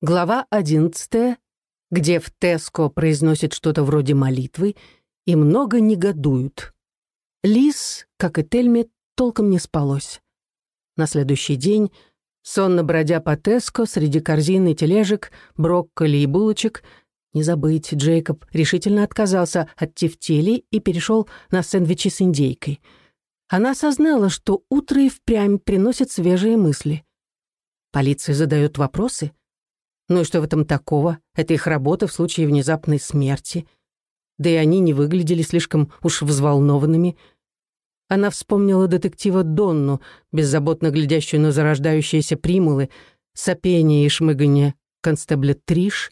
Глава одиннадцатая, где в Теско произносит что-то вроде молитвы, и много негодуют. Лис, как и Тельме, толком не спалось. На следующий день, сонно бродя по Теско среди корзин и тележек, брокколи и булочек, не забыть, Джейкоб решительно отказался от тефтели и перешел на сэндвичи с индейкой. Она осознала, что утро и впрямь приносит свежие мысли. Полиция задает вопросы — ну и что в этом такого? Это их работа в случае внезапной смерти. Да и они не выглядели слишком уж взволнованными. Она вспомнила детектива Донну, беззаботно глядящую на зарождающиеся примулы, сопение и шмыганье констебля Триш.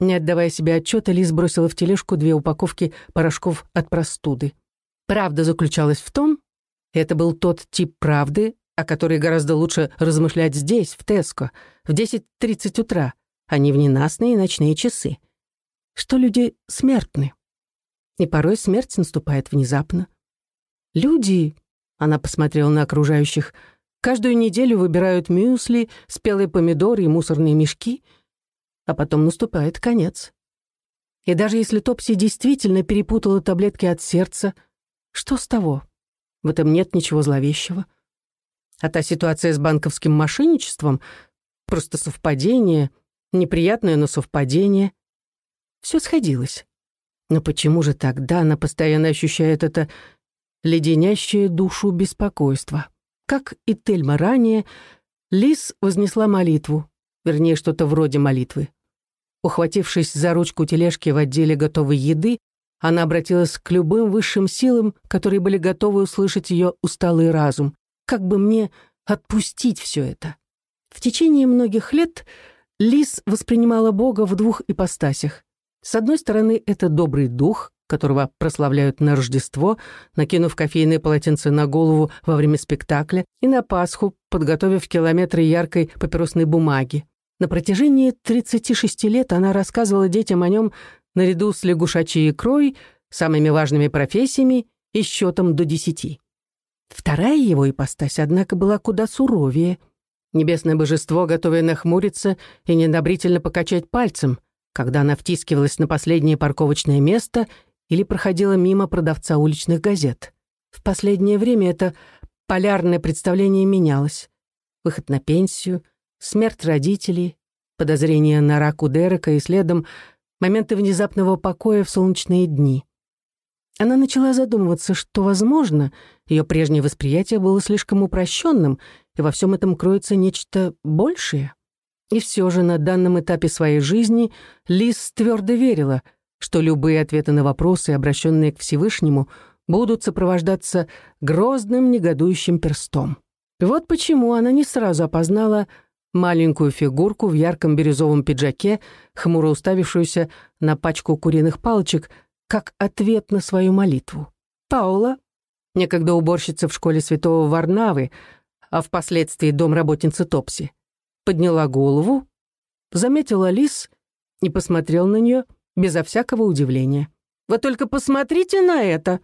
Не отдавая себе отчета, Лиз бросила в тележку две упаковки порошков от простуды. Правда заключалась в том, это был тот тип правды, о которой гораздо лучше размышлять здесь, в Теско, в 10.30 утра, не в ненастные ночные часы. Что люди смертны. И порой смерть наступает внезапно. Люди, она посмотрела на окружающих, каждую неделю выбирают мюсли, спелые помидоры и мусорные мешки, а потом наступает конец. И даже если Топси действительно перепутала таблетки от сердца, что с того? В этом нет ничего зловещего. А та ситуация с банковским мошенничеством — просто совпадение — неприятное, но совпадение. Все сходилось. Но почему же тогда она постоянно ощущает это леденящее душу беспокойство? Как и Тельма ранее, Лис вознесла молитву, вернее, что-то вроде молитвы. Ухватившись за ручку тележки в отделе готовой еды, она обратилась к любым высшим силам, которые были готовы услышать ее усталый разум. Как бы мне отпустить все это? В течение многих лет Лис воспринимала Бога в двух ипостасях. С одной стороны, это добрый дух, которого прославляют на Рождество, накинув кофейное полотенце на голову во время спектакля, и на Пасху, подготовив километры яркой папиросной бумаги. На протяжении 36 лет она рассказывала детям о нем наряду с лягушачьей икрой, самыми важными профессиями и счетом до десяти. Вторая его ипостась, однако, была куда суровее — Небесное божество, готовое нахмуриться и недобрительно покачать пальцем, когда она втискивалась на последнее парковочное место или проходила мимо продавца уличных газет. В последнее время это полярное представление менялось. Выход на пенсию, смерть родителей, подозрение на рак у Дерека и следом моменты внезапного покоя в солнечные дни. Она начала задумываться, что, возможно, ее прежнее восприятие было слишком упрощенным, и во всем этом кроется нечто большее. И все же на данном этапе своей жизни Лиз твердо верила, что любые ответы на вопросы, обращенные к Всевышнему, будут сопровождаться грозным негодующим перстом. Вот почему она не сразу опознала маленькую фигурку в ярком бирюзовом пиджаке, хмуро уставившуюся на пачку куриных палочек, как ответ на свою молитву. Паула, некогда уборщица в школе святого Варнавы, а впоследствии домработница Топси, подняла голову, заметила лис и посмотрел на нее безо всякого удивления. «Вы только посмотрите на это!»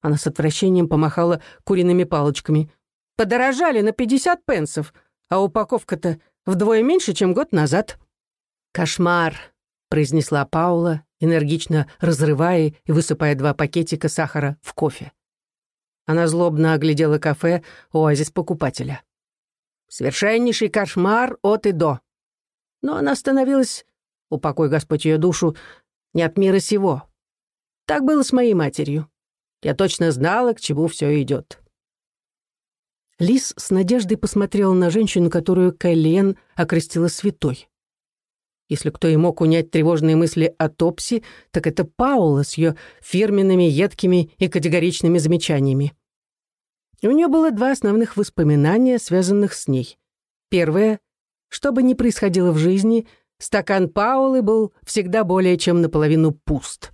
Она с отвращением помахала куриными палочками. «Подорожали на 50 пенсов, а упаковка-то вдвое меньше, чем год назад». «Кошмар!» — произнесла Паула, энергично разрывая и высыпая два пакетика сахара в кофе. Она злобно оглядела кафе «Оазис покупателя». Совершеннейший кошмар от и до. Но она остановилась, упокой Господь ее душу, не от мира сего. Так было с моей матерью. Я точно знала, к чему все идет. Лис с надеждой посмотрела на женщину, которую Кайлен окрестила святой. Если кто и мог унять тревожные мысли о Топси, так это Паула с ее фирменными, едкими и категоричными замечаниями. У нее было два основных воспоминания, связанных с ней. Первое. Что бы ни происходило в жизни, стакан Паулы был всегда более чем наполовину пуст.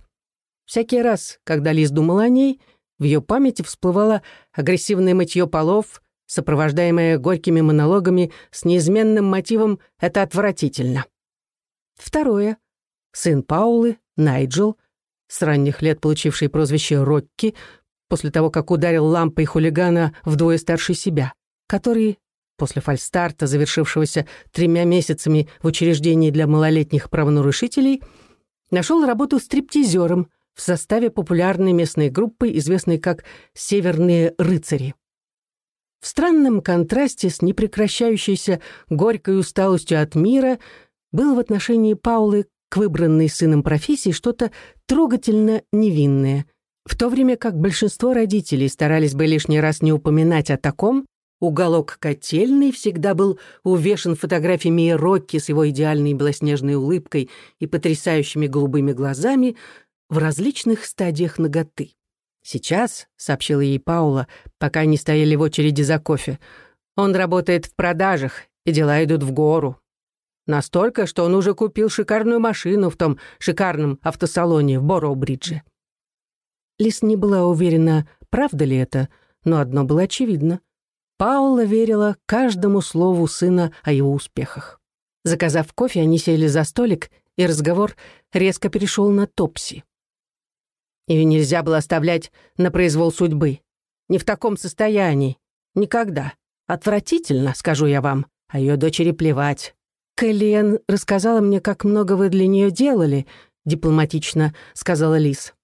Всякий раз, когда Лиз думала о ней, в ее памяти всплывало агрессивное мытье полов, сопровождаемое горькими монологами с неизменным мотивом «это отвратительно». Второе. Сын Паулы, Найджел, с ранних лет получивший прозвище Рокки, после того, как ударил лампой хулигана вдвое старше себя, который после фальстарта, завершившегося тремя месяцами в учреждении для малолетних правонарушителей, нашел работу стриптизером в составе популярной местной группы, известной как «Северные рыцари». В странном контрасте с непрекращающейся горькой усталостью от мира было в отношении Паулы к выбранной сыном профессии что-то трогательно невинное. В то время как большинство родителей старались бы лишний раз не упоминать о таком, уголок котельный всегда был увешан фотографиями Рокки с его идеальной белоснежной улыбкой и потрясающими голубыми глазами в различных стадиях ноготы. «Сейчас», — сообщила ей Паула, пока они стояли в очереди за кофе, «он работает в продажах, и дела идут в гору. Настолько, что он уже купил шикарную машину в том шикарном автосалоне в Бороу-Бридже». Лис не была уверена, правда ли это, но одно было очевидно. Паула верила каждому слову сына о его успехах. Заказав кофе, они сели за столик, и разговор резко перешел на Топси. Ее нельзя было оставлять на произвол судьбы. Не в таком состоянии. Никогда. Отвратительно, скажу я вам. А ее дочери плевать. Кэллиэн рассказала мне, как много вы для нее делали, дипломатично сказала Лис.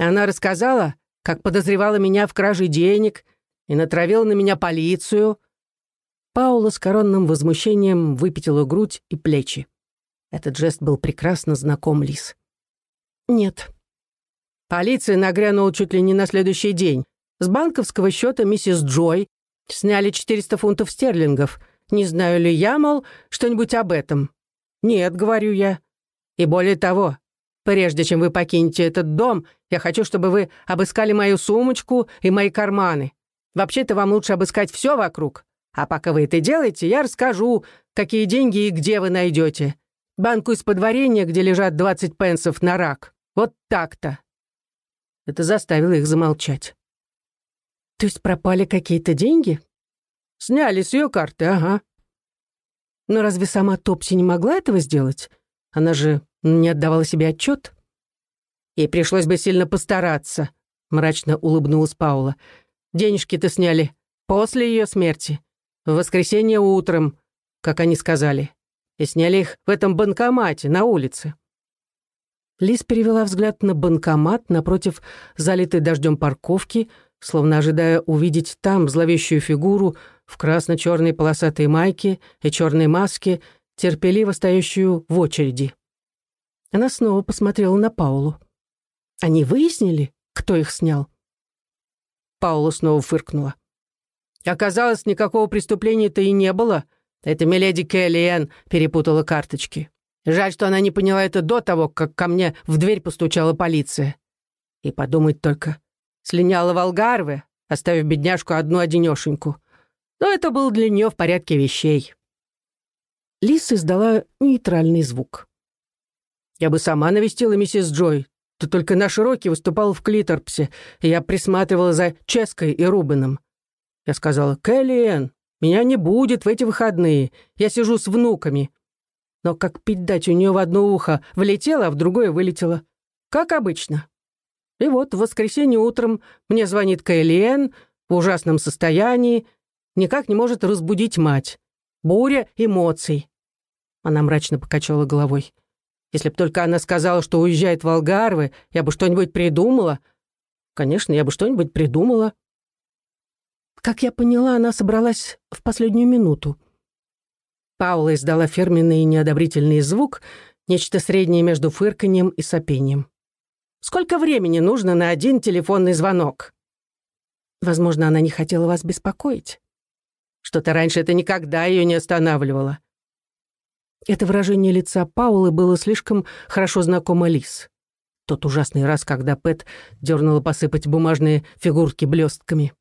Она рассказала, как подозревала меня в краже денег и натравила на меня полицию. Паула с коронным возмущением выпятила грудь и плечи. Этот жест был прекрасно знаком Лис. «Нет, Полиция нагрянула чуть ли не на следующий день. С банковского счета миссис Джой сняли 400 фунтов стерлингов. Не знаю ли я, мол, что-нибудь об этом? Нет, говорю я. И более того, прежде чем вы покинете этот дом, я хочу, чтобы вы обыскали мою сумочку и мои карманы. Вообще-то вам лучше обыскать все вокруг. А пока вы это делаете, я расскажу, какие деньги и где вы найдете. Банку из подворения, где лежат 20 пенсов на рак. Вот так-то. Это заставило их замолчать. «То есть пропали какие-то деньги?» «Сняли с ее карты, ага». «Но разве сама Топси не могла этого сделать? Она же не отдавала себе отчет. «Ей пришлось бы сильно постараться», — мрачно улыбнулась Паула. «Денежки-то сняли после ее смерти, в воскресенье утром, как они сказали, и сняли их в этом банкомате на улице». Лис перевела взгляд на банкомат напротив залитой дождем парковки, словно ожидая увидеть там зловещую фигуру в красно-черной полосатой майке и черной маске, терпеливо стоящую в очереди. Она снова посмотрела на Паулу. «Они выяснили, кто их снял?» Паула снова фыркнула. «Оказалось, никакого преступления-то и не было. Это миледи Келлиэн перепутала карточки». Жаль, что она не поняла это до того, как ко мне в дверь постучала полиция. И подумать только, слиняла в Алгарве, оставив бедняжку одну-одинешеньку. Но это было для нее в порядке вещей. Лис издала нейтральный звук. «Я бы сама навестила миссис Джой, то только наш Рокки выступал в Клиторпсе, и я присматривала за Ческой и Рубином. Я сказала, «Кэллиэн, меня не будет в эти выходные, я сижу с внуками, но как пить дать у нее в одно ухо влетело, а в другое вылетело. Как обычно. И вот в воскресенье утром мне звонит Кэллиэн в ужасном состоянии, никак не может разбудить мать. Буря эмоций. Она мрачно покачала головой. Если б только она сказала, что уезжает в Алгарвы, я бы что-нибудь придумала. Конечно, я бы что-нибудь придумала. Как я поняла, она собралась в последнюю минуту. Паула издала фирменный неодобрительный звук, нечто среднее между фырканьем и сопением. «Сколько времени нужно на один телефонный звонок?» «Возможно, она не хотела вас беспокоить. Что-то раньше это никогда ее не останавливало». Это выражение лица Паулы было слишком хорошо знакомо Лис. Тот ужасный раз, когда Пэт дернула посыпать бумажные фигурки блестками.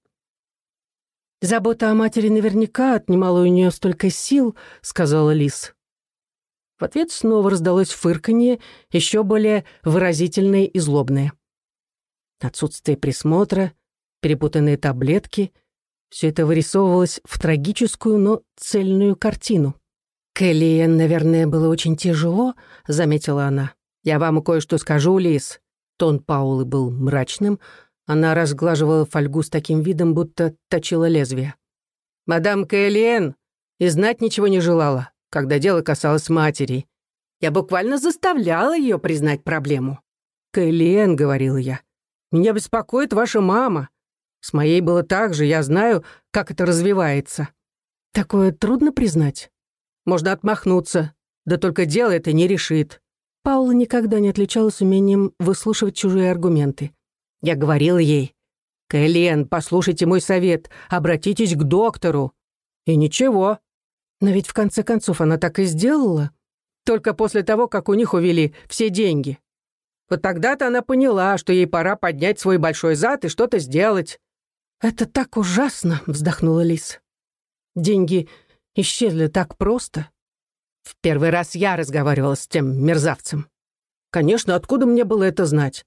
«Забота о матери наверняка отнимала у нее столько сил», — сказала Лис. В ответ снова раздалось фырканье, еще более выразительное и злобное. Отсутствие присмотра, перепутанные таблетки — все это вырисовывалось в трагическую, но цельную картину. «Келлиен, наверное, было очень тяжело», — заметила она. «Я вам кое-что скажу, Лис». Тон Паулы был мрачным, она разглаживала фольгу с таким видом, будто точила лезвие. Мадам Кэллиэн и знать ничего не желала, когда дело касалось матери. Я буквально заставляла ее признать проблему. «Кэллиэн», — говорила я, — «меня беспокоит ваша мама. С моей было так же, я знаю, как это развивается». Такое трудно признать. Можно отмахнуться, да только дело это не решит. Паула никогда не отличалась умением выслушивать чужие аргументы. Я говорила ей, «Кэлен, послушайте мой совет, обратитесь к доктору». И ничего. Но ведь в конце концов она так и сделала. Только после того, как у них увели все деньги. Вот тогда-то она поняла, что ей пора поднять свой большой зад и что-то сделать. «Это так ужасно», — вздохнула Лис. «Деньги исчезли так просто. В первый раз я разговаривала с тем мерзавцем. Конечно, откуда мне было это знать?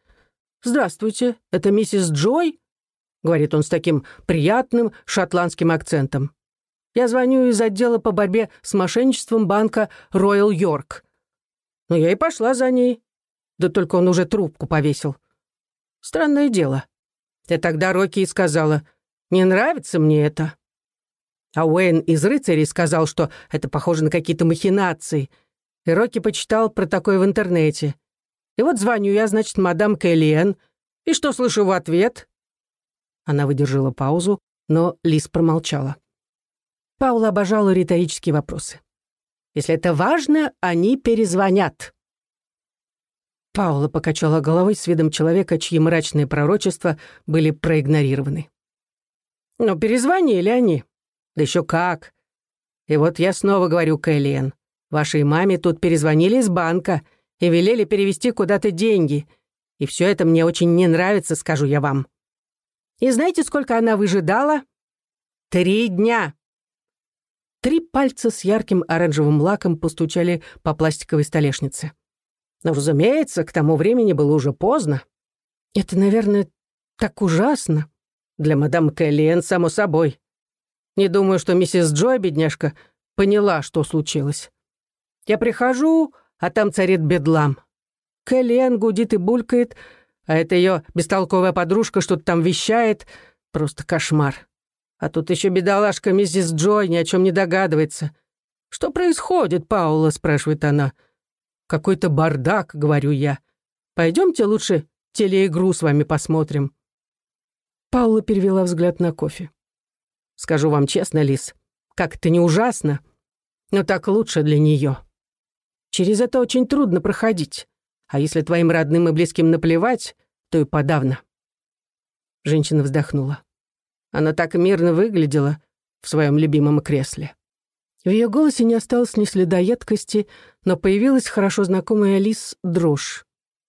«Здравствуйте, это миссис Джой?» — говорит он с таким приятным шотландским акцентом. «Я звоню из отдела по борьбе с мошенничеством банка Royal York». Ну, я и пошла за ней. Да только он уже трубку повесил. Странное дело. И тогда Рокки и сказала, «Не нравится мне это». А Уэйн из рыцарей сказал, что это похоже на какие-то махинации. И Рокки почитал про такое в интернете. И вот звоню я, значит, мадам Кэллиэн. И что слышу в ответ? Она выдержала паузу, но Лис промолчала. Паула обожала риторические вопросы. Если это важно, они перезвонят. Паула покачала головой с видом человека, чьи мрачные пророчества были проигнорированы. «Но перезвонили они. Да еще как. И вот я снова говорю, Кэллиэн, вашей маме тут перезвонили из банка и велели перевести куда-то деньги. И все это мне очень не нравится, скажу я вам. И знаете, сколько она выжидала? Три дня. Три пальца с ярким оранжевым лаком постучали по пластиковой столешнице. Но, разумеется, к тому времени было уже поздно. Это, наверное, так ужасно. Для мадам Кэллиэн, само собой. Не думаю, что миссис Джой, бедняжка, поняла, что случилось. Я прихожу, а там царит бедлам. Кэлен гудит и булькает, а эта ее бестолковая подружка что-то там вещает. Просто кошмар. А тут еще бедолашка миссис Джой ни о чем не догадывается. «Что происходит, Паула?» — спрашивает она. «Какой-то бардак», — говорю я. «Пойдемте лучше телеигру с вами посмотрим». Паула перевела взгляд на кофе. Скажу вам честно, Лис, как это не ужасно, но так лучше для нее. Через это очень трудно проходить. А если твоим родным и близким наплевать, то и подавно. Женщина вздохнула. Она так мирно выглядела в своем любимом кресле. В ее голосе не осталось ни следа едкости, но появилась хорошо знакомая Лис дрожь.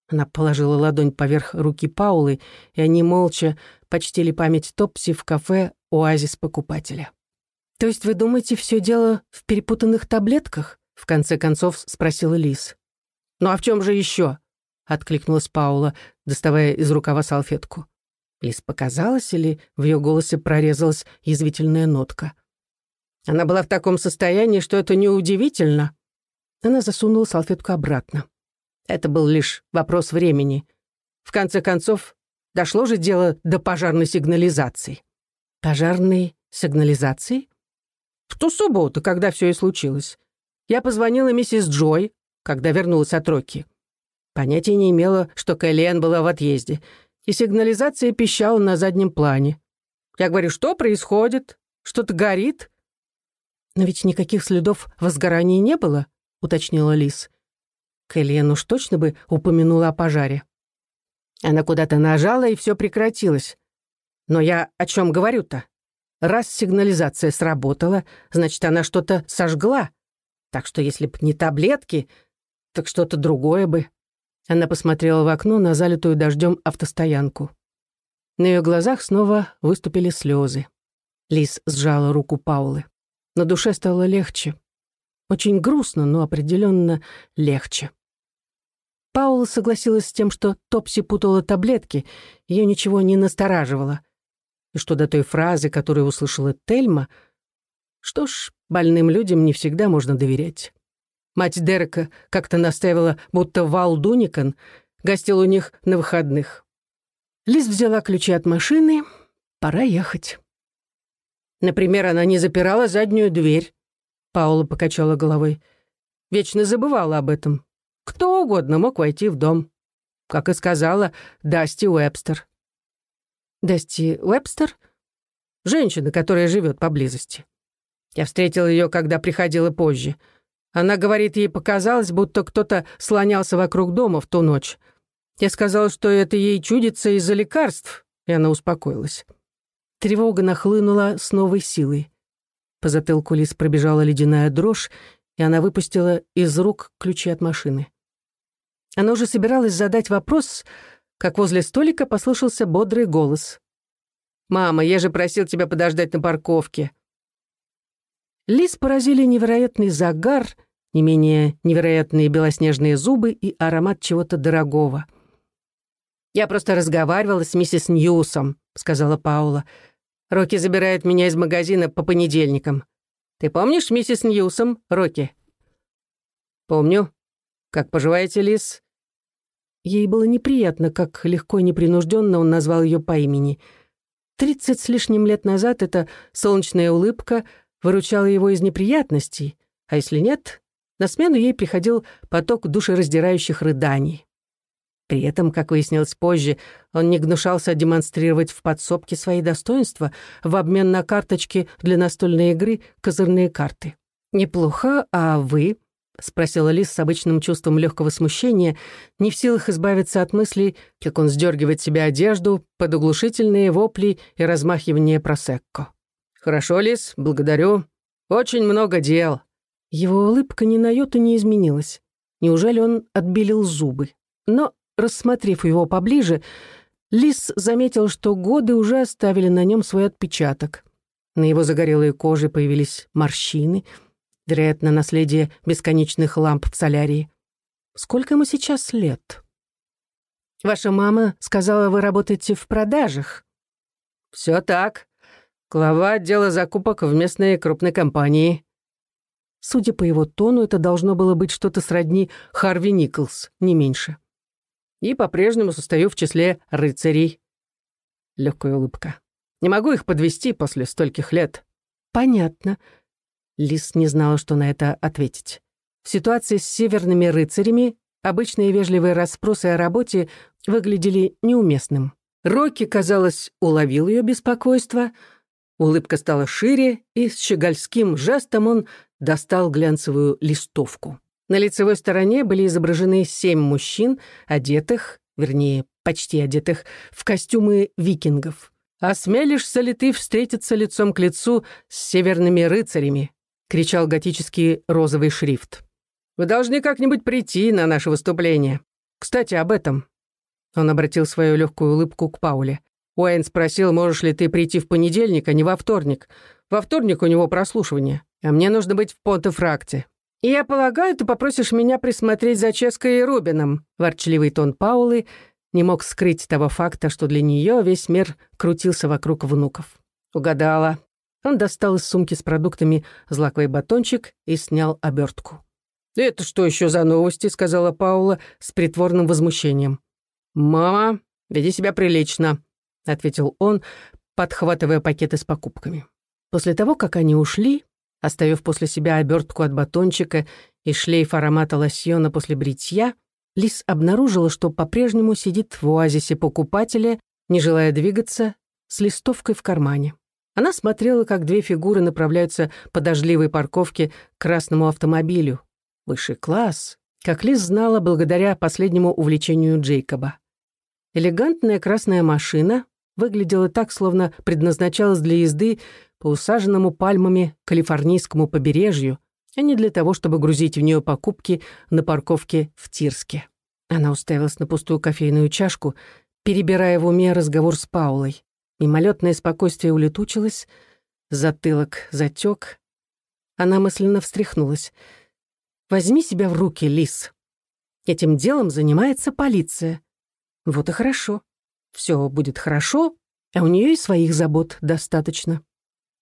Она положила ладонь поверх руки Паулы, и они молча почтили память Топси в кафе «Оазис покупателя». «То есть вы думаете, все дело в перепутанных таблетках?» — в конце концов спросила Лис. «Ну а в чем же еще?» — откликнулась Паула, доставая из рукава салфетку. Лис показалось, или в ее голосе прорезалась язвительная нотка. Она была в таком состоянии, что это неудивительно. Она засунула салфетку обратно. Это был лишь вопрос времени. В конце концов, дошло же дело до пожарной сигнализации. Пожарной сигнализации? В ту субботу, когда все и случилось. Я позвонила миссис Джой, когда вернулась от Рокки. Понятия не имела, что Кэллиэн была в отъезде, и сигнализация пищала на заднем плане. Я говорю, что происходит? Что-то горит? Но ведь никаких следов возгорания не было, уточнила Лис. Кэллиэн уж точно бы упомянула о пожаре. Она куда-то нажала, и все прекратилось. Но я о чем говорю-то? Раз сигнализация сработала, значит, она что-то сожгла. Так что если б не таблетки, так что-то другое бы. Она посмотрела в окно на залитую дождем автостоянку. На ее глазах снова выступили слезы. Лис сжала руку Паулы. На душе стало легче. Очень грустно, но определенно легче. Паула согласилась с тем, что Топси путала таблетки, ее ничего не настораживало. И что до той фразы, которую услышала Тельма, что ж, больным людям не всегда можно доверять. Мать Дерека как-то настаивала, будто Вал Дуникан гостил у них на выходных. Лиз взяла ключи от машины. Пора ехать. Например, она не запирала заднюю дверь. Паула покачала головой. Вечно забывала об этом. Кто угодно мог войти в дом. Как и сказала Дасти Уэбстер. Дасти Уэбстер? Женщина, которая живет поблизости. Я встретил ее, когда приходила позже. Она говорит, ей показалось, будто кто-то слонялся вокруг дома в ту ночь. Я сказал, что это ей чудится из-за лекарств, и она успокоилась. Тревога нахлынула с новой силой. По затылку Лис пробежала ледяная дрожь, и она выпустила из рук ключи от машины. Она уже собиралась задать вопрос, как возле столика послышался бодрый голос. «Мама, я же просил тебя подождать на парковке». Лис поразили невероятный загар, не менее невероятные белоснежные зубы и аромат чего-то дорогого. «Я просто разговаривала с миссис Ньюсом», — сказала Паула. «Рокки забирает меня из магазина по понедельникам. Ты помнишь миссис Ньюсом, Рокки?» «Помню. Как поживаете, Лис?» Ей было неприятно, как легко и непринужденно он назвал ее по имени. Тридцать с лишним лет назад эта солнечная улыбка выручала его из неприятностей, а если нет, на смену ей приходил поток душераздирающих рыданий. При этом, как выяснилось позже, он не гнушался демонстрировать в подсобке свои достоинства в обмен на карточки для настольной игры «Козырные карты». «Неплохо, а вы?» — спросила Лис с обычным чувством легкого смущения, не в силах избавиться от мыслей, как он сдергивает себе одежду под оглушительные вопли и размахивание просекко. «Хорошо, Лис, благодарю. Очень много дел». Его улыбка ни на йоту не изменилась. Неужели он отбелил зубы? Но, рассмотрев его поближе, Лис заметил, что годы уже оставили на нем свой отпечаток. На его загорелой коже появились морщины — Вероятно, наследие бесконечных ламп в солярии. Сколько ему сейчас лет? Ваша мама сказала, вы работаете в продажах. Все так. Глава отдела закупок в местной крупной компании. Судя по его тону, это должно было быть что-то сродни Харви Николс, не меньше. И по-прежнему состою в числе рыцарей. Легкая улыбка. Не могу их подвести после стольких лет. Понятно. Лис не знала, что на это ответить. В ситуации с северными рыцарями обычные вежливые расспросы о работе выглядели неуместным. Рокки, казалось, уловил ее беспокойство. Улыбка стала шире, и с щегольским жестом он достал глянцевую листовку. На лицевой стороне были изображены семь мужчин, одетых, вернее, почти одетых, в костюмы викингов. «Осмелишься ли ты встретиться лицом к лицу с северными рыцарями?» — кричал готический розовый шрифт. «Вы должны как-нибудь прийти на наше выступление. Кстати, об этом». Он обратил свою легкую улыбку к Пауле. Уэйн спросил, можешь ли ты прийти в понедельник, а не во вторник. Во вторник у него прослушивание, а мне нужно быть в Понтефракте. «И я полагаю, ты попросишь меня присмотреть за Ческой и Рубином», ворчливый тон Паулы не мог скрыть того факта, что для нее весь мир крутился вокруг внуков. «Угадала. Он достал из сумки с продуктами злаковый батончик и снял обертку. «Это что еще за новости?» — сказала Паула с притворным возмущением. «Мама, веди себя прилично», — ответил он, подхватывая пакеты с покупками. После того, как они ушли, оставив после себя обертку от батончика и шлейф аромата лосьона после бритья, Лис обнаружила, что по-прежнему сидит в оазисе покупателя, не желая двигаться, с листовкой в кармане. Она смотрела, как две фигуры направляются по дождливой парковке к красному автомобилю. Высший класс, как Лиз знала благодаря последнему увлечению Джейкоба. Элегантная красная машина выглядела так, словно предназначалась для езды по усаженному пальмами калифорнийскому побережью, а не для того, чтобы грузить в нее покупки на парковке в Тирске. Она уставилась на пустую кофейную чашку, перебирая в уме разговор с Паулой. Мимолетное спокойствие улетучилось, затылок затек. Она мысленно встряхнулась. «Возьми себя в руки, Лис. Этим делом занимается полиция. Вот и хорошо. Все будет хорошо, а у нее и своих забот достаточно».